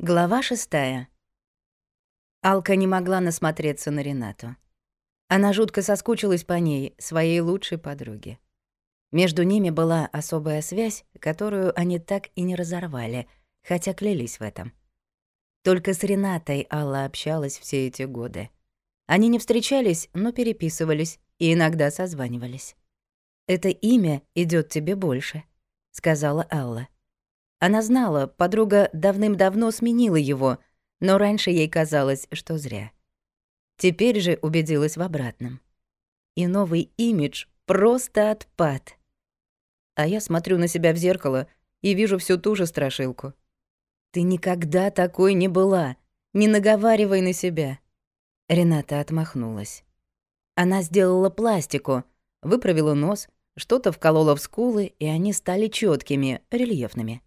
Глава шестая. Алка не могла насмотреться на Ренату. Она жутко соскучилась по ней, своей лучшей подруге. Между ними была особая связь, которую они так и не разорвали, хотя клялись в этом. Только с Ренатой Алла общалась все эти годы. Они не встречались, но переписывались и иногда созванивались. «Это имя идет тебе больше», — сказала Алла. Она знала, подруга давным-давно сменила его, но раньше ей казалось, что зря. Теперь же убедилась в обратном. И новый имидж просто отпад. А я смотрю на себя в зеркало и вижу всю ту же страшилку. «Ты никогда такой не была. Не наговаривай на себя». Рената отмахнулась. Она сделала пластику, выправила нос, что-то вколола в скулы, и они стали четкими, рельефными.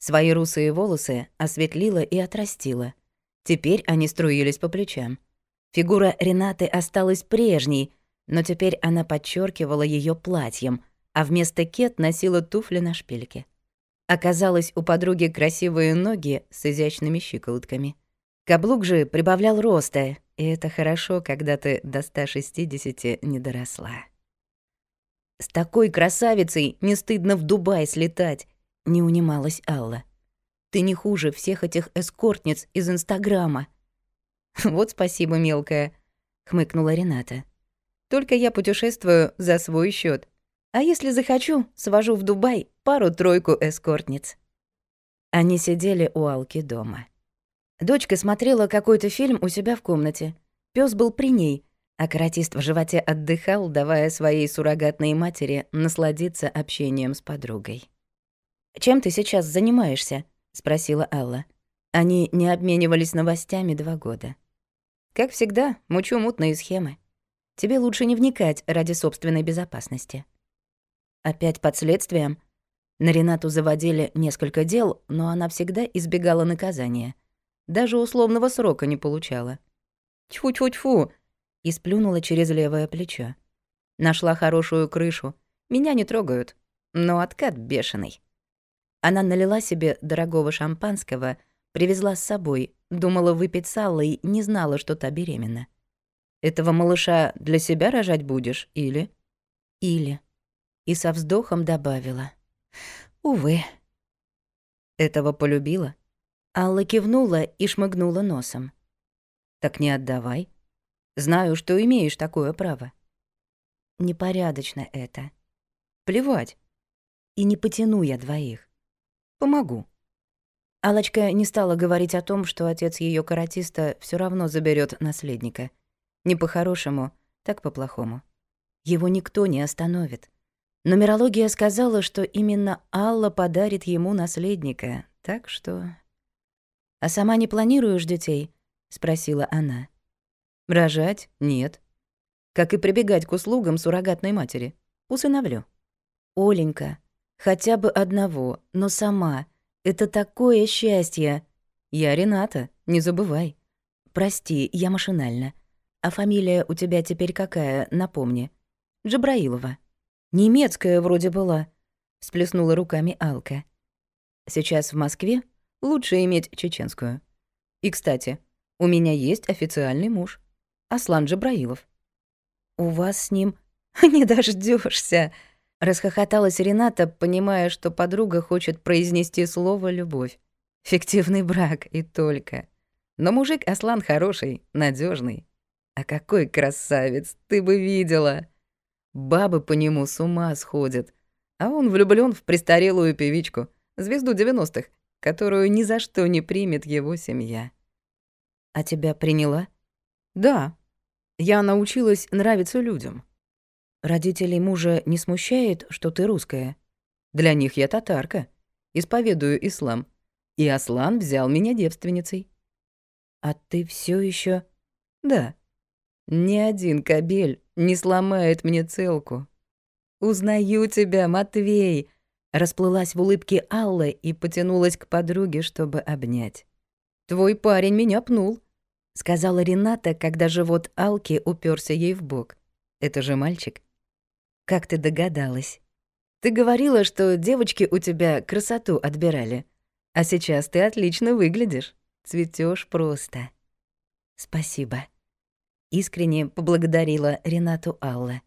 Свои русые волосы осветлила и отрастила. Теперь они струились по плечам. Фигура Ренаты осталась прежней, но теперь она подчеркивала ее платьем, а вместо кет носила туфли на шпильке. Оказалось, у подруги красивые ноги с изящными щиколотками. Каблук же прибавлял роста, и это хорошо, когда ты до 160 не доросла. С такой красавицей не стыдно в Дубай слетать, не унималась Алла. «Ты не хуже всех этих эскортниц из Инстаграма». «Вот спасибо, мелкая», — хмыкнула Рената. «Только я путешествую за свой счет. А если захочу, свожу в Дубай пару-тройку эскортниц». Они сидели у Алки дома. Дочка смотрела какой-то фильм у себя в комнате. Пёс был при ней, а каратист в животе отдыхал, давая своей суррогатной матери насладиться общением с подругой. «Чем ты сейчас занимаешься?» — спросила Алла. Они не обменивались новостями два года. «Как всегда, мучу мутные схемы. Тебе лучше не вникать ради собственной безопасности». Опять под следствием? На Ренату заводили несколько дел, но она всегда избегала наказания. Даже условного срока не получала. «Тьфу-тьфу-тьфу!» и сплюнула через левое плечо. Нашла хорошую крышу. Меня не трогают. Но откат бешеный. Она налила себе дорогого шампанского, привезла с собой, думала выпить сало и не знала, что та беременна. «Этого малыша для себя рожать будешь или?» «Или». И со вздохом добавила. «Увы». «Этого полюбила?» Алла кивнула и шмыгнула носом. «Так не отдавай. Знаю, что имеешь такое право». «Непорядочно это». «Плевать. И не потяну я двоих. Помогу». Алочка не стала говорить о том, что отец ее каратиста все равно заберет наследника. Не по-хорошему, так по-плохому. Его никто не остановит. Нумерология сказала, что именно Алла подарит ему наследника, так что... «А сама не планируешь детей?» — спросила она. «Рожать? Нет. Как и прибегать к услугам суррогатной матери. Усыновлю». «Оленька, Хотя бы одного, но сама. Это такое счастье. Я Рената, не забывай. Прости, я машинально. А фамилия у тебя теперь какая, напомни. Джабраилова. Немецкая вроде была, всплеснула руками Алка. Сейчас в Москве лучше иметь чеченскую. И, кстати, у меня есть официальный муж. Аслан Джабраилов. У вас с ним не дождешься, Расхохоталась Рената, понимая, что подруга хочет произнести слово «любовь». Фиктивный брак и только. Но мужик Аслан хороший, надежный. А какой красавец, ты бы видела. Бабы по нему с ума сходят. А он влюблён в престарелую певичку, звезду 90-х, которую ни за что не примет его семья. А тебя приняла? Да. Я научилась нравиться людям. Родителей мужа не смущает, что ты русская? Для них я татарка, исповедую ислам. И Аслан взял меня девственницей. А ты все еще? Да. Ни один кабель не сломает мне целку. Узнаю тебя, Матвей. Расплылась в улыбке Алла и потянулась к подруге, чтобы обнять. Твой парень меня пнул, сказала Рената, когда живот Алки уперся ей в бок. Это же мальчик. Как ты догадалась? Ты говорила, что девочки у тебя красоту отбирали. А сейчас ты отлично выглядишь. Цветешь просто. Спасибо. Искренне поблагодарила Ренату Алла.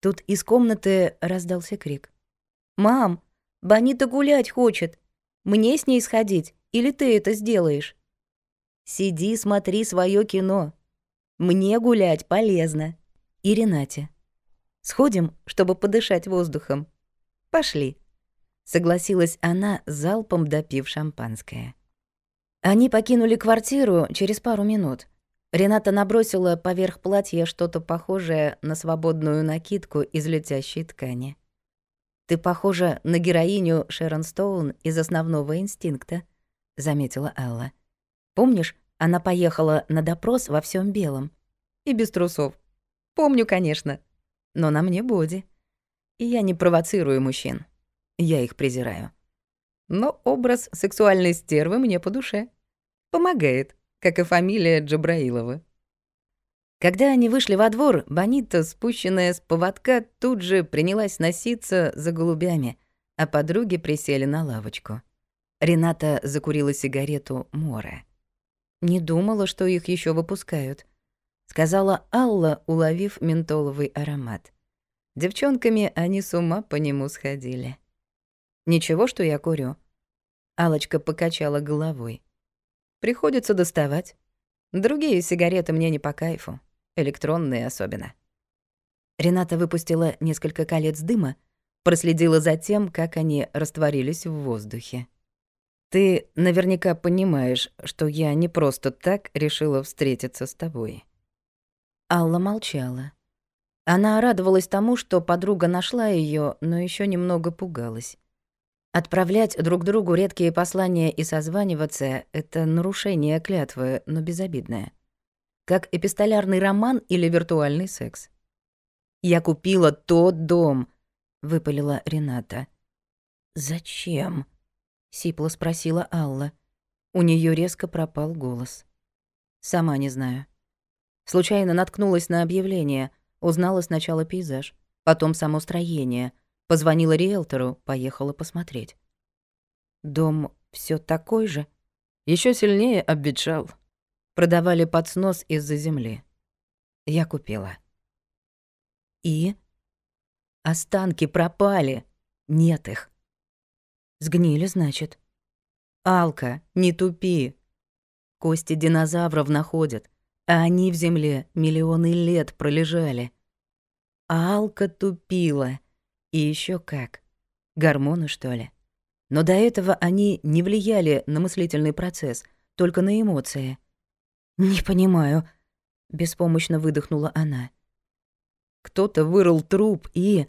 Тут из комнаты раздался крик. «Мам, Бонита гулять хочет. Мне с ней сходить, или ты это сделаешь?» «Сиди, смотри свое кино. Мне гулять полезно. И Ренате. Сходим, чтобы подышать воздухом. Пошли» согласилась она, залпом допив шампанское. Они покинули квартиру через пару минут. Рената набросила поверх платья что-то похожее на свободную накидку из летящей ткани. «Ты похожа на героиню Шерон Стоун из «Основного инстинкта», — заметила Алла. «Помнишь, она поехала на допрос во всем белом? И без трусов. Помню, конечно. Но на мне боди. И я не провоцирую мужчин. Я их презираю. Но образ сексуальной стервы мне по душе. Помогает, как и фамилия Джабраилова. Когда они вышли во двор, Бонита, спущенная с поводка, тут же принялась носиться за голубями, а подруги присели на лавочку. Рената закурила сигарету Мора. «Не думала, что их еще выпускают», — сказала Алла, уловив ментоловый аромат. Девчонками они с ума по нему сходили. Ничего, что я курю. Алочка покачала головой. Приходится доставать. Другие сигареты мне не по кайфу, электронные особенно. Рената выпустила несколько колец дыма, проследила за тем, как они растворились в воздухе. Ты наверняка понимаешь, что я не просто так решила встретиться с тобой. Алла молчала. Она радовалась тому, что подруга нашла ее, но еще немного пугалась. Отправлять друг другу редкие послания и созваниваться — это нарушение клятвы, но безобидное. Как эпистолярный роман или виртуальный секс. «Я купила тот дом», — выпалила Рената. «Зачем?» — сипло спросила Алла. У нее резко пропал голос. «Сама не знаю. Случайно наткнулась на объявление, узнала сначала пейзаж, потом само строение — Позвонила риэлтору, поехала посмотреть. Дом все такой же. Еще сильнее обветшал. Продавали под снос из-за земли. Я купила. И? Останки пропали. Нет их. Сгнили, значит. Алка, не тупи. Кости динозавров находят, а они в земле миллионы лет пролежали. Алка тупила — и еще как. Гормоны, что ли? Но до этого они не влияли на мыслительный процесс, только на эмоции. «Не понимаю», — беспомощно выдохнула она. Кто-то вырыл труп и...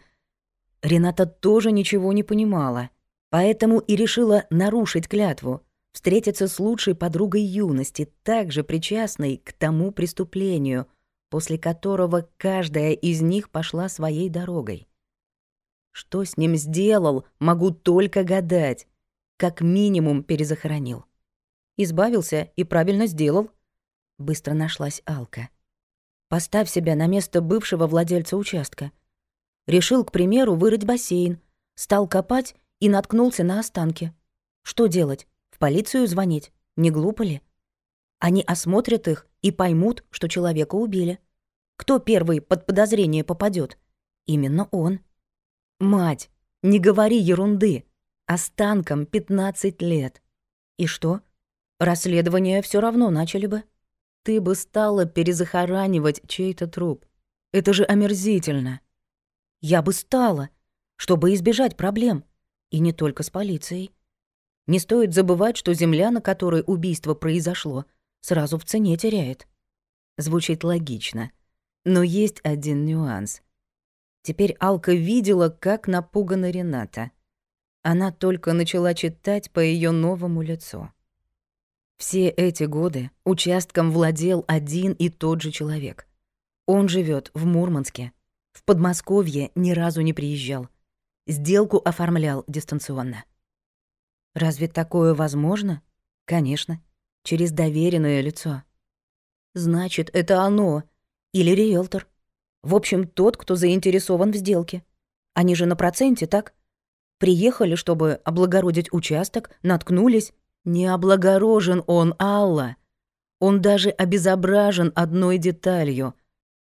Рената тоже ничего не понимала, поэтому и решила нарушить клятву, встретиться с лучшей подругой юности, также причастной к тому преступлению, после которого каждая из них пошла своей дорогой. Что с ним сделал, могу только гадать. Как минимум перезахоронил. Избавился и правильно сделал. Быстро нашлась Алка. Поставь себя на место бывшего владельца участка. Решил, к примеру, вырыть бассейн. Стал копать и наткнулся на останки. Что делать? Полицию звонить? Не глупо ли? Они осмотрят их и поймут, что человека убили. Кто первый под подозрение попадет? Именно он. «Мать, не говори ерунды. Останкам 15 лет. И что? Расследование все равно начали бы. Ты бы стала перезахоранивать чей-то труп. Это же омерзительно. Я бы стала, чтобы избежать проблем. И не только с полицией. Не стоит забывать, что земля, на которой убийство произошло, сразу в цене теряет. Звучит логично. Но есть один нюанс — Теперь Алка видела, как напугана Рената. Она только начала читать по ее новому лицу. Все эти годы участком владел один и тот же человек. Он живет в Мурманске. В Подмосковье ни разу не приезжал. Сделку оформлял дистанционно. Разве такое возможно? Конечно, через доверенное лицо. Значит, это оно или риэлтор. В общем, тот, кто заинтересован в сделке. Они же на проценте, так? Приехали, чтобы облагородить участок, наткнулись. Не облагорожен он, Алла. Он даже обезображен одной деталью.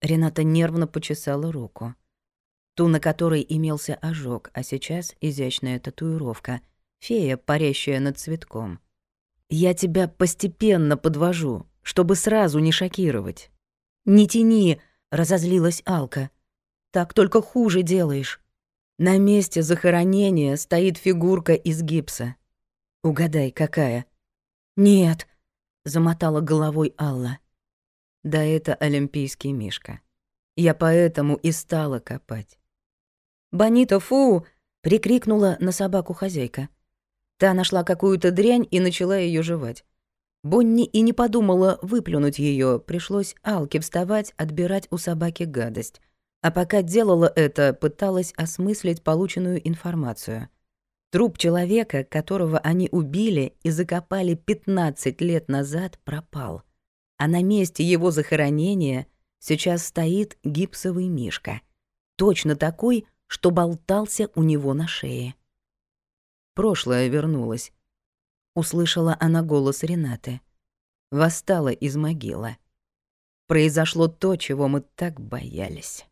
Рената нервно почесала руку. Ту, на которой имелся ожог, а сейчас изящная татуировка. Фея, парящая над цветком. «Я тебя постепенно подвожу, чтобы сразу не шокировать». «Не тяни!» — разозлилась Алка. «Так только хуже делаешь». На месте захоронения стоит фигурка из гипса. Угадай, какая? Нет, замотала головой Алла. Да это олимпийский мишка. Я поэтому и стала копать. «Бонита, фу!» — прикрикнула на собаку хозяйка. Та нашла какую-то дрянь и начала ее жевать. Бонни и не подумала выплюнуть ее, пришлось Алке вставать, отбирать у собаки гадость. А пока делала это, пыталась осмыслить полученную информацию. Труп человека, которого они убили и закопали 15 лет назад, пропал. А на месте его захоронения сейчас стоит гипсовый мишка. Точно такой, что болтался у него на шее. Прошлое вернулось. Услышала она голос Ренаты. Восстала из могилы. Произошло то, чего мы так боялись.